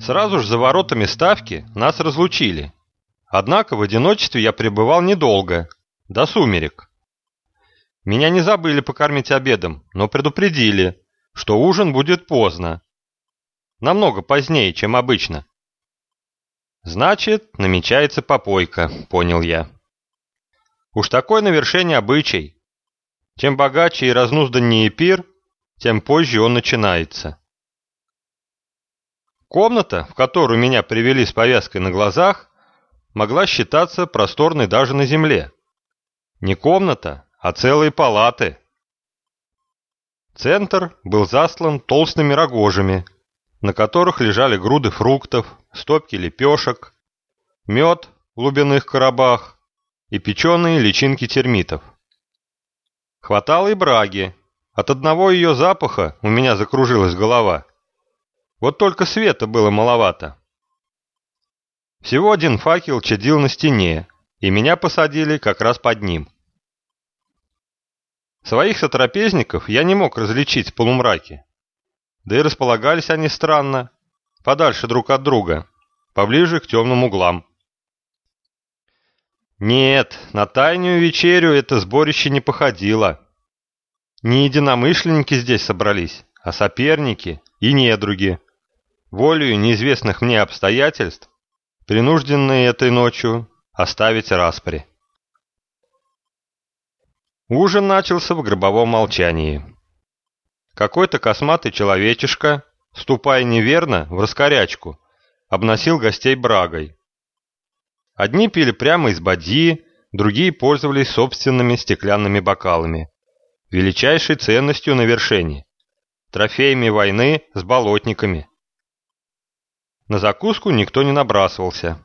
Сразу же за воротами ставки нас разлучили. Однако в одиночестве я пребывал недолго, до сумерек. Меня не забыли покормить обедом, но предупредили, что ужин будет поздно. Намного позднее, чем обычно. Значит, намечается попойка, понял я. Уж такой на вершине обычай. Чем богаче и разнузданнее пир, тем позже он начинается. Комната, в которую меня привели с повязкой на глазах, могла считаться просторной даже на земле. Не комната, а целые палаты. Центр был заслан толстыми рогожами, на которых лежали груды фруктов, стопки лепешек, мед в лубяных коробах и печеные личинки термитов. Хватало и браги. От одного ее запаха у меня закружилась голова. Вот только света было маловато. Всего один факел чадил на стене, и меня посадили как раз под ним. Своих сотрапезников я не мог различить в полумраке. Да и располагались они странно, подальше друг от друга, поближе к темным углам. Нет, на тайную вечерю это сборище не походило. Не единомышленники здесь собрались, а соперники и недруги. Волею неизвестных мне обстоятельств, принужденные этой ночью оставить распри. Ужин начался в гробовом молчании. Какой-то косматый человечишка, ступая неверно, в раскорячку, обносил гостей брагой. Одни пили прямо из бадьи, другие пользовались собственными стеклянными бокалами, величайшей ценностью на вершине, трофеями войны с болотниками. На закуску никто не набрасывался.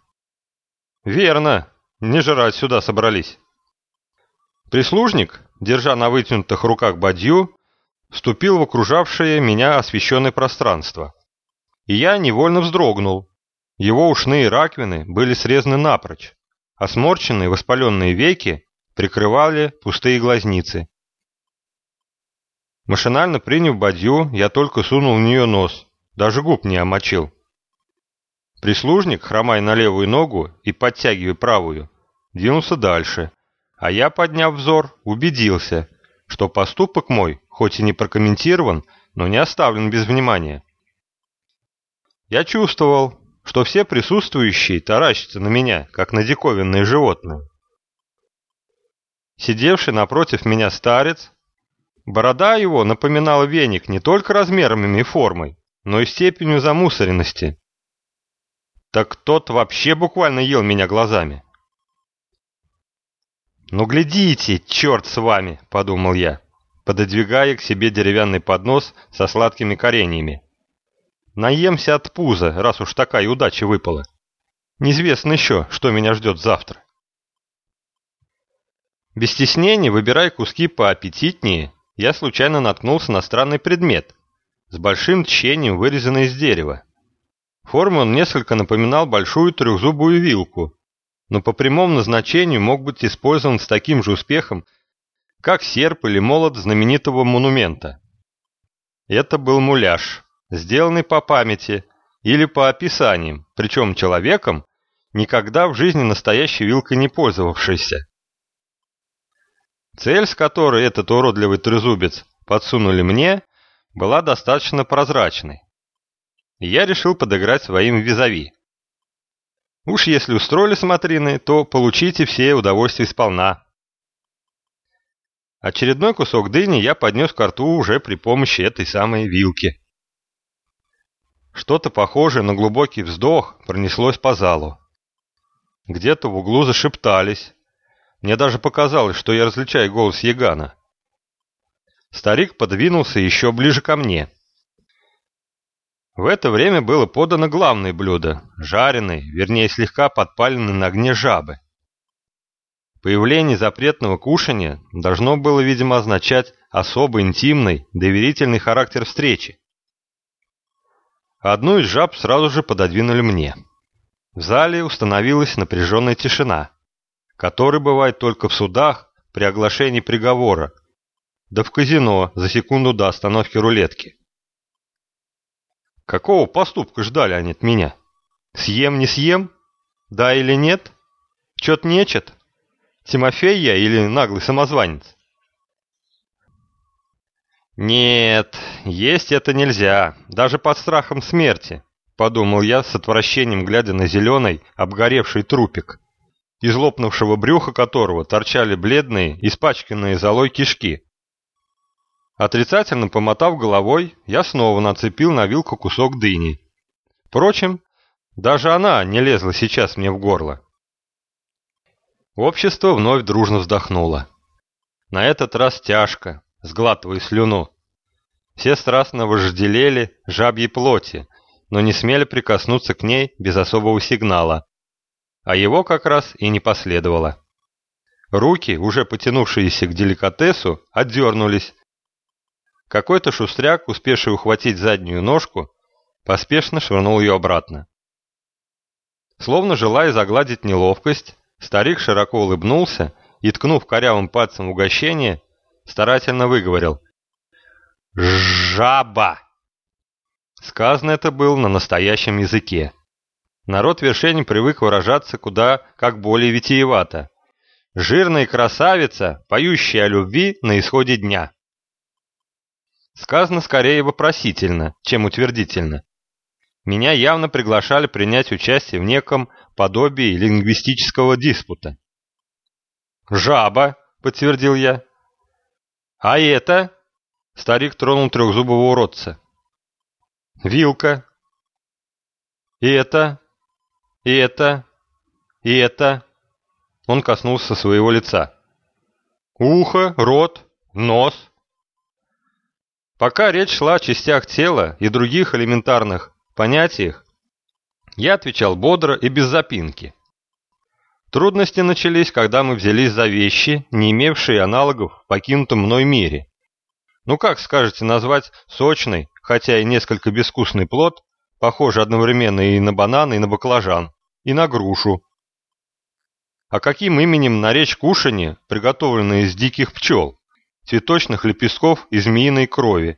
Верно, не жрать сюда собрались. Прислужник, держа на вытянутых руках бадью, вступил в окружавшее меня освещенное пространство. И я невольно вздрогнул. Его ушные раковины были срезаны напрочь, а сморченные воспаленные веки прикрывали пустые глазницы. Машинально приняв бадью, я только сунул в нее нос, даже губ не омочил. Прислужник, хромая на левую ногу и подтягивая правую, двинулся дальше, а я, подняв взор, убедился, что поступок мой, хоть и не прокомментирован, но не оставлен без внимания. Я чувствовал, что все присутствующие таращатся на меня, как на диковинные животные. Сидевший напротив меня старец, борода его напоминала веник не только размерами и формой, но и степенью замусоренности. Так тот вообще буквально ел меня глазами. «Ну глядите, черт с вами!» – подумал я, пододвигая к себе деревянный поднос со сладкими кореньями. «Наемся от пуза, раз уж такая удача выпала. Неизвестно еще, что меня ждет завтра». Без стеснения, выбирая куски поаппетитнее, я случайно наткнулся на странный предмет, с большим тщением вырезанный из дерева. Форму он несколько напоминал большую трехзубую вилку, но по прямому назначению мог быть использован с таким же успехом, как серп или молот знаменитого монумента. Это был муляж, сделанный по памяти или по описаниям, причем человеком, никогда в жизни настоящей вилкой не пользовавшийся. Цель, с которой этот уродливый трезубец подсунули мне, была достаточно прозрачной. Я решил подыграть своим визави. Уж если устроили смотрины, то получите все удовольствия сполна. Очередной кусок дыни я поднес к рту уже при помощи этой самой вилки. Что-то похожее на глубокий вздох пронеслось по залу. Где-то в углу зашептались. Мне даже показалось, что я различаю голос Ягана. Старик подвинулся еще ближе ко мне. В это время было подано главное блюдо – жареный, вернее слегка подпаленный на огне жабы. Появление запретного кушания должно было, видимо, означать особо интимный, доверительный характер встречи. Одну из жаб сразу же пододвинули мне. В зале установилась напряженная тишина, которая бывает только в судах при оглашении приговора, да в казино за секунду до остановки рулетки. Какого поступка ждали они от меня? Съем, не съем? Да или нет? Чет нечет? Тимофей я или наглый самозванец? Нет, есть это нельзя, даже под страхом смерти, подумал я с отвращением, глядя на зеленый, обгоревший трупик, из лопнувшего брюха которого торчали бледные, испачканные золой кишки. Отрицательно помотав головой, я снова нацепил на вилку кусок дыни. Впрочем, даже она не лезла сейчас мне в горло. Общество вновь дружно вздохнуло. На этот раз тяжко, сглатывая слюну. Все страстно вожделели жабьей плоти, но не смели прикоснуться к ней без особого сигнала. А его как раз и не последовало. Руки, уже потянувшиеся к деликатесу, отдернулись, какой-то шустряк, успевший ухватить заднюю ножку, поспешно швырнул ее обратно. Словно желая загладить неловкость, старик широко улыбнулся и, ткнув корявым пальцем угощение, старательно выговорил «Жаба!». Сказано это было на настоящем языке. Народ вершень привык выражаться куда как более витиевато. «Жирная красавица, поющая о любви на исходе дня». Сказано скорее вопросительно, чем утвердительно. Меня явно приглашали принять участие в неком подобии лингвистического диспута. «Жаба», — подтвердил я. «А это?» — старик тронул трехзубого уродца. «Вилка». «И это?» «И это?» «И это?» Он коснулся своего лица. «Ухо, рот, нос». Пока речь шла о частях тела и других элементарных понятиях, я отвечал бодро и без запинки. Трудности начались, когда мы взялись за вещи, не имевшие аналогов в покинутом мной мире. Ну как, скажете, назвать сочный, хотя и несколько безвкусный плод, похожий одновременно и на банан, и на баклажан, и на грушу? А каким именем наречь кушанье, приготовленное из диких пчел? Цветочных лепестков и змеиной крови,